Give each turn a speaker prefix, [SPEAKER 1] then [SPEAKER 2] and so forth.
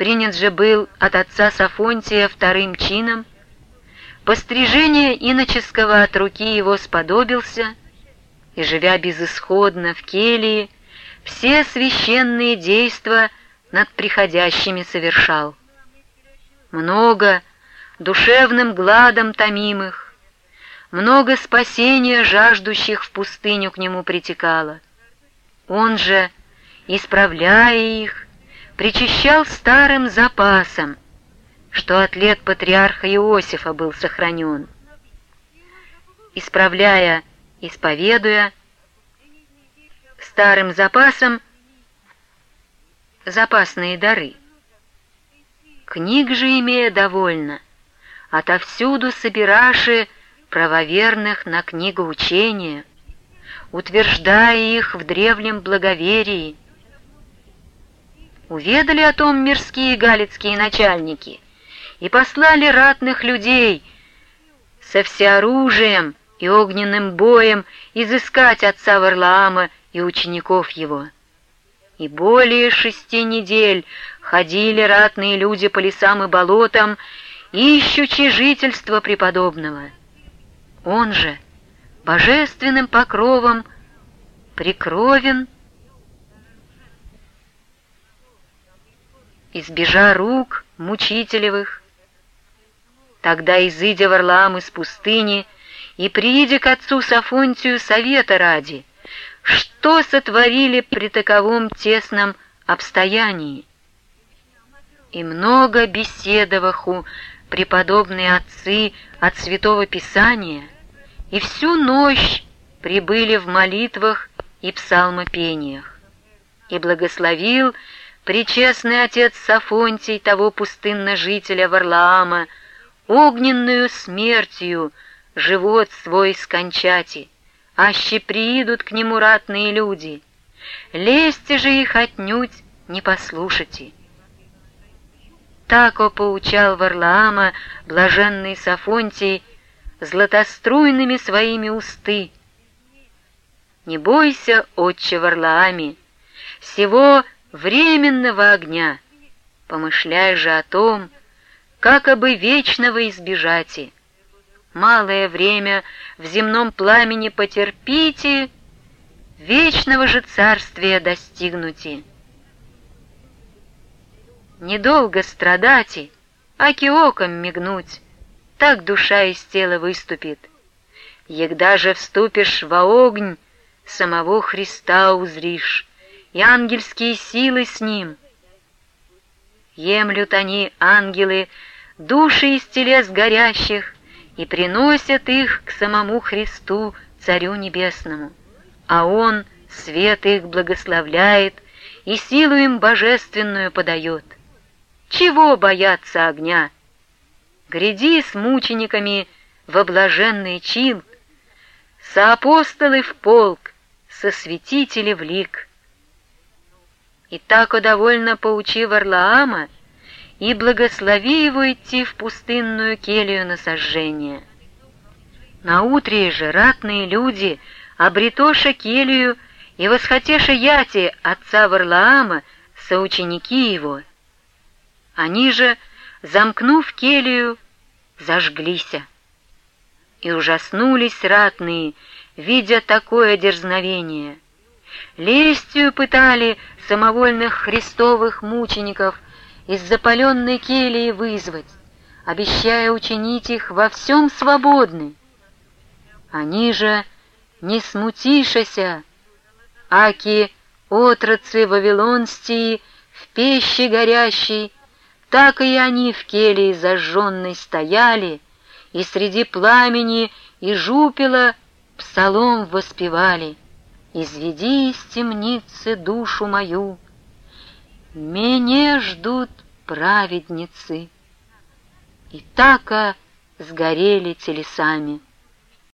[SPEAKER 1] принят же был от отца Сафонтия вторым чином, пострижение иноческого от руки его сподобился, и, живя безысходно в келии, все священные действия над приходящими совершал. Много душевным гладом томимых, много спасения жаждущих в пустыню к нему притекало. Он же, исправляя их, причащал старым запасом, что от лет патриарха Иосифа был сохранен. Исправляя, исповедуя, старым запасом запасные дары. Книг же имея довольно, отовсюду собираши правоверных на книгу учения, утверждая их в древнем благоверии. Уведали о том мирские галицкие начальники и послали ратных людей со всеоружием и огненным боем изыскать отца Варлаама и учеников его. И более шести недель ходили ратные люди по лесам и болотам, ищучи жительства преподобного. Он же божественным покровом прикровен, избежа рук мучителевых. Тогда, изыдя Варлаам из пустыни и приидя к отцу Сафонтию совета ради, что сотворили при таковом тесном обстоянии? И много беседоваху преподобные отцы от Святого Писания, и всю ночь прибыли в молитвах и псалмопениях. И благословил причестный отец Сафонтий того пустынножителя Варлаама огненную смертью живот свой скончати, аще приидут к нему ратные люди, лезьте же их отнюдь не послушайте. Тако поучал Варлаама блаженный Сафонтий златоструйными своими усты. Не бойся, отче Варлаами, всего временного огня, помышляй же о том, как бы вечного избежати. Малое время в земном пламени потерпите, вечного же царствия достигнуте недолго страдать и, аки оком мигнуть, так душа из тела выступит. Егда же вступишь во огонь, самого Христа узришь, и ангельские силы с ним. Емлют они, ангелы, души из телес горящих, и приносят их к самому Христу, Царю Небесному, а Он свет их благословляет и силу им божественную подает. Чего бояться огня? Гряди с мучениками в облаженный чин, Соапостолы в полк, со святители в лик. И так довольно поучи Варлаама, и благослови его идти в пустынную келью на сожжение. Наутре же ратные люди, обретоша келью и восхотеша яти отца Варлаама, соученики его — они же, замкнув келью, зажглися. И ужаснулись ратные, видя такое дерзновение. Лестью пытали самовольных христовых мучеников из запаленной келии вызвать, обещая учинить их во всем свободны. Они же, не смутишася, аки отрацы вавилонстии в пеще горящей, так и они в келии зажженной стояли, и среди пламени и жупела псалом воспевали. «Изведи из темницы душу мою, меня ждут праведницы». И така сгорели телесами.